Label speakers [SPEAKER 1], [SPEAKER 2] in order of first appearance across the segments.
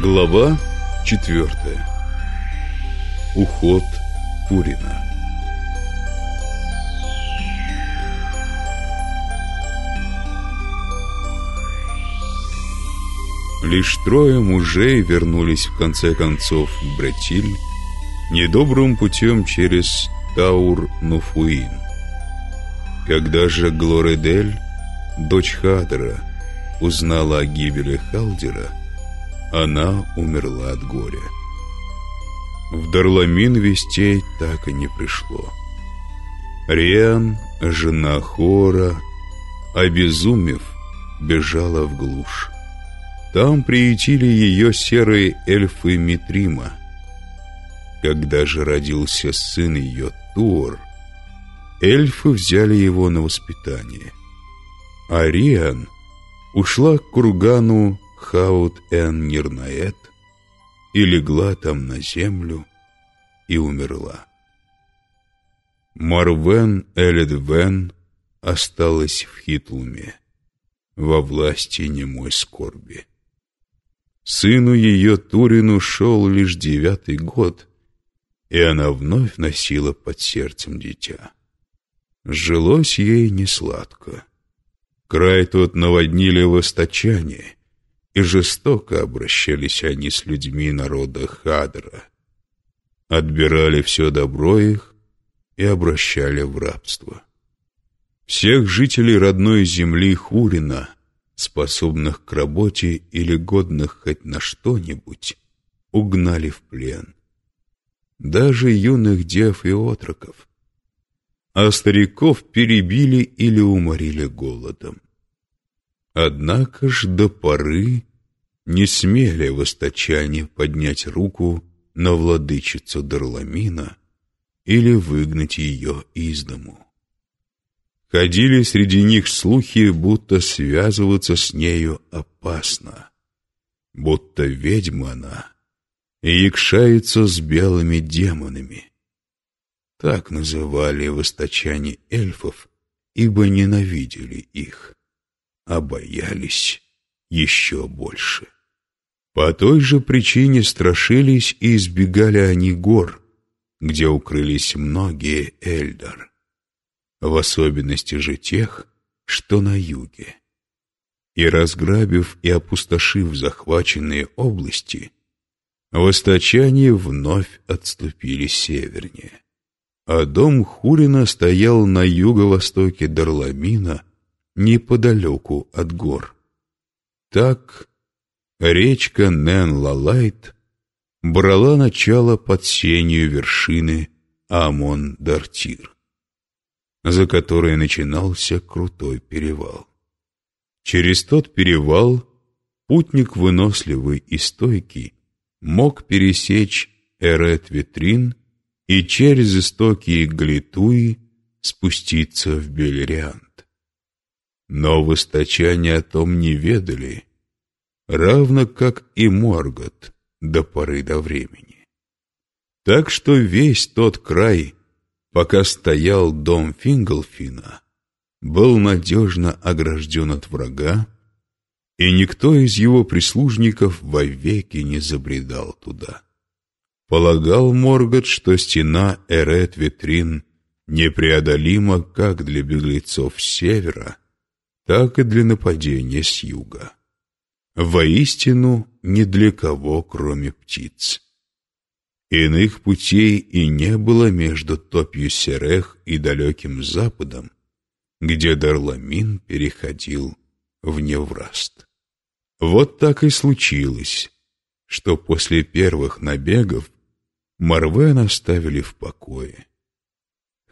[SPEAKER 1] Глава четвертая. Уход Пурина. Лишь трое мужей вернулись в конце концов в Бретиль недобрым путем через Таур-Нуфуин. Когда же Глоредель, дочь Хадра, узнала о гибели Халдера, она умерла от горя. В Дарламин вестей так и не пришло. Риан, жена Хора, обезумев, бежала в глушь. Там приютили ее серые эльфы Митрима. Когда же родился сын ее Тур, эльфы взяли его на воспитание. А Риан ушла к кургану Хаут-эн-Нирнаэт и легла там на землю и умерла. Марвен Эледвен осталась в Хитлуме, во власти немой скорби. Сыну ее Турину шел лишь девятый год, и она вновь носила под сердцем дитя. Жилось ей несладко. Край тот наводнили восточане, и жестоко обращались они с людьми народа Хадра. Отбирали все добро их и обращали в рабство. Всех жителей родной земли Хурина, способных к работе или годных хоть на что-нибудь, угнали в плен. Даже юных дев и отроков. А стариков перебили или уморили голодом. Однако ж до поры не смели восточане поднять руку на владычицу Дарламина или выгнать ее из дому. Ходили среди них слухи, будто связываться с нею опасно, будто ведьма она и якшается с белыми демонами. Так называли восточане эльфов, ибо ненавидели их а боялись еще больше. По той же причине страшились и избегали они гор, где укрылись многие Эльдар, в особенности же тех, что на юге. И разграбив и опустошив захваченные области, восточане вновь отступили севернее. А дом Хурина стоял на юго-востоке Дарламина, неподалеку от гор. Так речка Нен-Лалайт брала начало под сенью вершины Амон-Дартир, за которой начинался крутой перевал. Через тот перевал путник выносливый и стойкий мог пересечь Эрет-Витрин и через истоки Галитуи спуститься в Бельриан. Но восточане о том не ведали, равно как и Моргот до поры до времени. Так что весь тот край, пока стоял дом Фингалфина, был надежно огражден от врага, и никто из его прислужников вовеки не забредал туда. Полагал Моргот, что стена Эрет-Витрин непреодолима как для беглецов с севера, так и для нападения с юга. Воистину, ни для кого, кроме птиц. Иных путей и не было между топью Серех и далеким западом, где Дарламин переходил в Невраст. Вот так и случилось, что после первых набегов Марвен оставили в покое.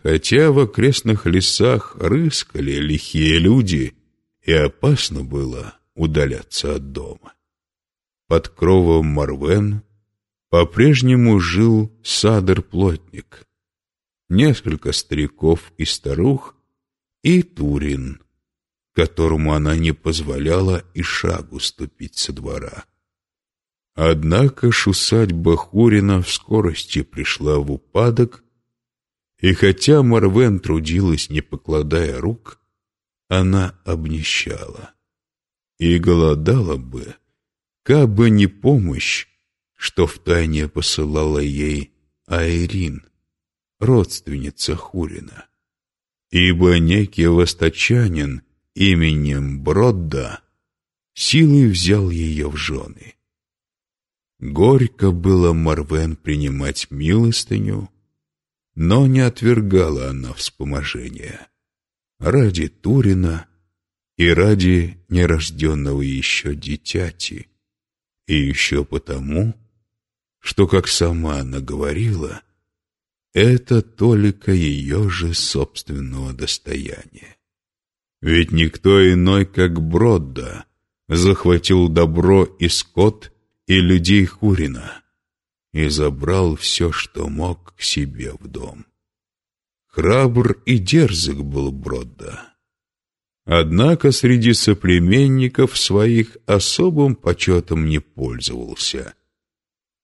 [SPEAKER 1] Хотя в окрестных лесах рыскали лихие люди и опасно было удаляться от дома. Под кровом Марвен по-прежнему жил Садр-плотник, несколько стариков и старух и Турин, которому она не позволяла и шагу ступить со двора. Однако ж усадьба Хурина в скорости пришла в упадок, и хотя Марвен трудилась, не покладая рук, она обнищала и голодала бы, как бы не помощь что втайне посылала ей Айрин, родственница Хурина. Ибо некий восточанин именем Бродда силой взял ее в жены. Горько было Марвен принимать милостыню, но не отвергала она вспоможения. Ради Турина и ради нерожденного еще дитяти, и еще потому, что, как сама она говорила, это только ее же собственного достояния. Ведь никто иной, как Бродда, захватил добро и скот, и людей Хурина, и забрал все, что мог, к себе в дом. Храбр и дерзок был Бродда. Однако среди соплеменников своих особым почетом не пользовался,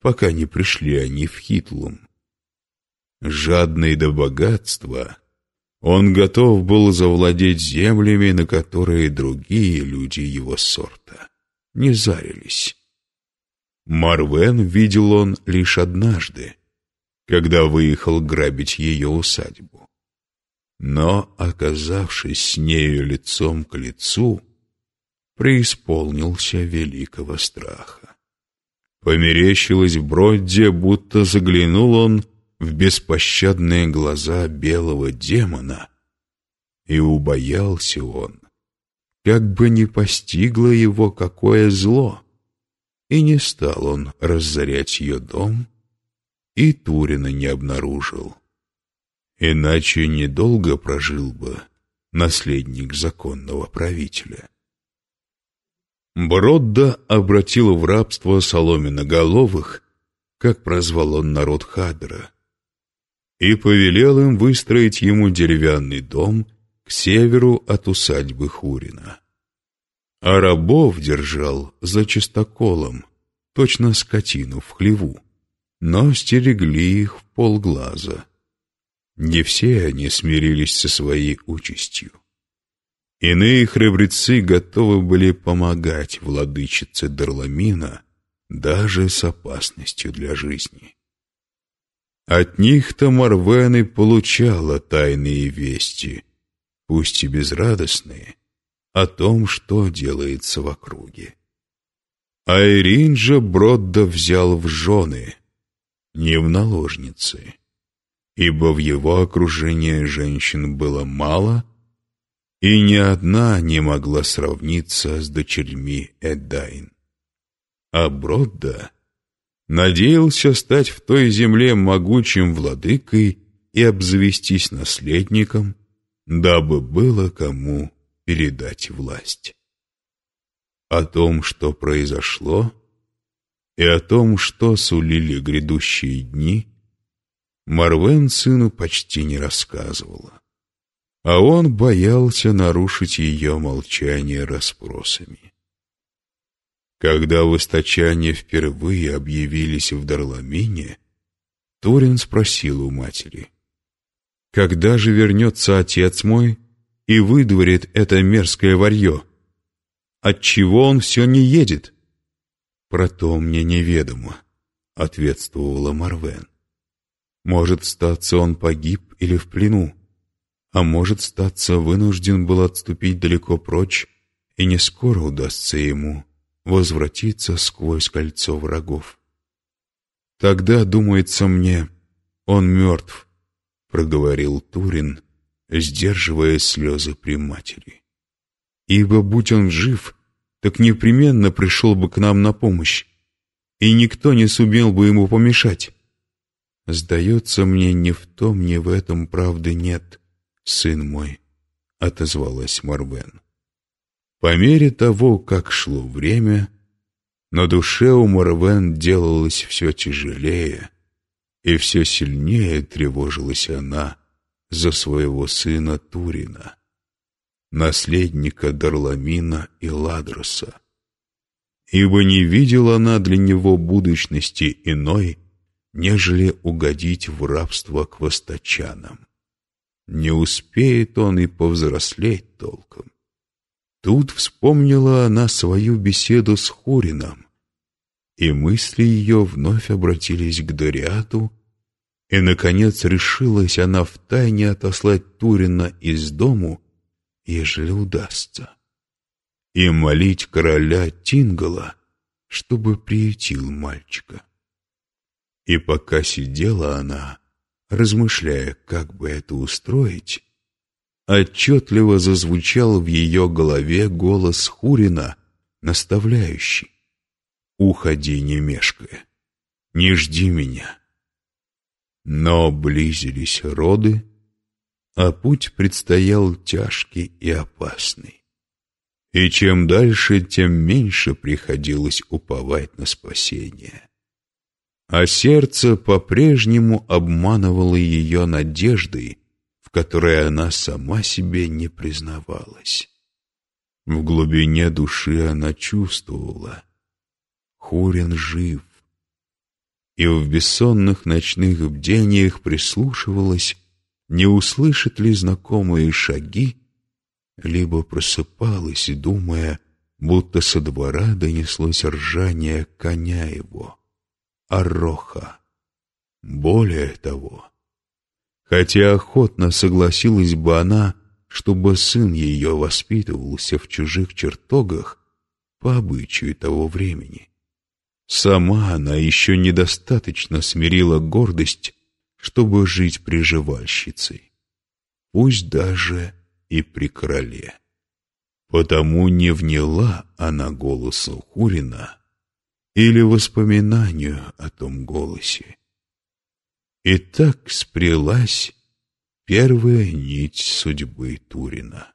[SPEAKER 1] пока не пришли они в Хитлум. Жадный до богатства, он готов был завладеть землями, на которые другие люди его сорта не зарились. Марвен видел он лишь однажды, когда выехал грабить ее усадьбу но, оказавшись с нею лицом к лицу, преисполнился великого страха. Померещилось Бродде, будто заглянул он в беспощадные глаза белого демона, и убоялся он, как бы не постигло его какое зло, и не стал он разорять ее дом, и Турина не обнаружил. Иначе недолго прожил бы наследник законного правителя. Бродда обратил в рабство соломенноголовых, как прозвал он народ Хадра, и повелел им выстроить ему деревянный дом к северу от усадьбы Хурина. А рабов держал за чистоколом, точно скотину в хлеву, но стерегли их в полглаза — не все они смирились со своей участью. Иные храбрецы готовы были помогать владычице Дарламина даже с опасностью для жизни. От них-то Марвен и получала тайные вести, пусть и безрадостные, о том, что делается в округе. А Ирин же Бродда взял в жены, не в наложницы ибо в его окружении женщин было мало, и ни одна не могла сравниться с дочерьми Эдайн. А Бродда надеялся стать в той земле могучим владыкой и обзавестись наследником, дабы было кому передать власть. О том, что произошло, и о том, что сулили грядущие дни — Марвен сыну почти не рассказывала. А он боялся нарушить ее молчание расспросами. Когда восточане впервые объявились в Дарламине, Турин спросил у матери, «Когда же вернется отец мой и выдворит это мерзкое варье? Отчего он все не едет?» «Про то мне неведомо», — ответствовала Марвен. Может, статься он погиб или в плену, а может, статься вынужден был отступить далеко прочь, и не скоро удастся ему возвратиться сквозь кольцо врагов. Тогда, думается мне, он мертв, проговорил Турин, сдерживая слезы при матери. Ибо, будь он жив, так непременно пришел бы к нам на помощь, и никто не сумел бы ему помешать. «Сдается мне, ни в том, ни в этом правды нет, сын мой», — отозвалась Марвен. По мере того, как шло время, на душе у Марвен делалось все тяжелее, и все сильнее тревожилась она за своего сына Турина, наследника Дарламина и Ладроса. Ибо не видела она для него будущности иной, нежели угодить в рабство к восточанам. Не успеет он и повзрослеть толком. Тут вспомнила она свою беседу с Хурином и мысли ее вновь обратились к Дориату, и, наконец, решилась она втайне отослать Турина из дому, ежели удастся, и молить короля Тингала, чтобы приютил мальчика. И пока сидела она, размышляя, как бы это устроить, отчетливо зазвучал в ее голове голос Хурина, наставляющий. «Уходи, не мешкая, не жди меня». Но близились роды, а путь предстоял тяжкий и опасный. И чем дальше, тем меньше приходилось уповать на спасение. А сердце по-прежнему обманывало ее надеждой, в которой она сама себе не признавалась. В глубине души она чувствовала, Хурин жив, и в бессонных ночных бдениях прислушивалась, не услышит ли знакомые шаги, либо просыпалась, думая, будто со двора донеслось ржание коня его, ороха. Более того, хотя охотно согласилась бы она, чтобы сын ее воспитывался в чужих чертогах по обычаю того времени. Сама она еще недостаточно смирила гордость, чтобы жить приживальщицей, пусть даже и при короле. Потому не вняла она голосу Хурина или воспоминанию о том голосе. И так спрялась первая нить судьбы Турина.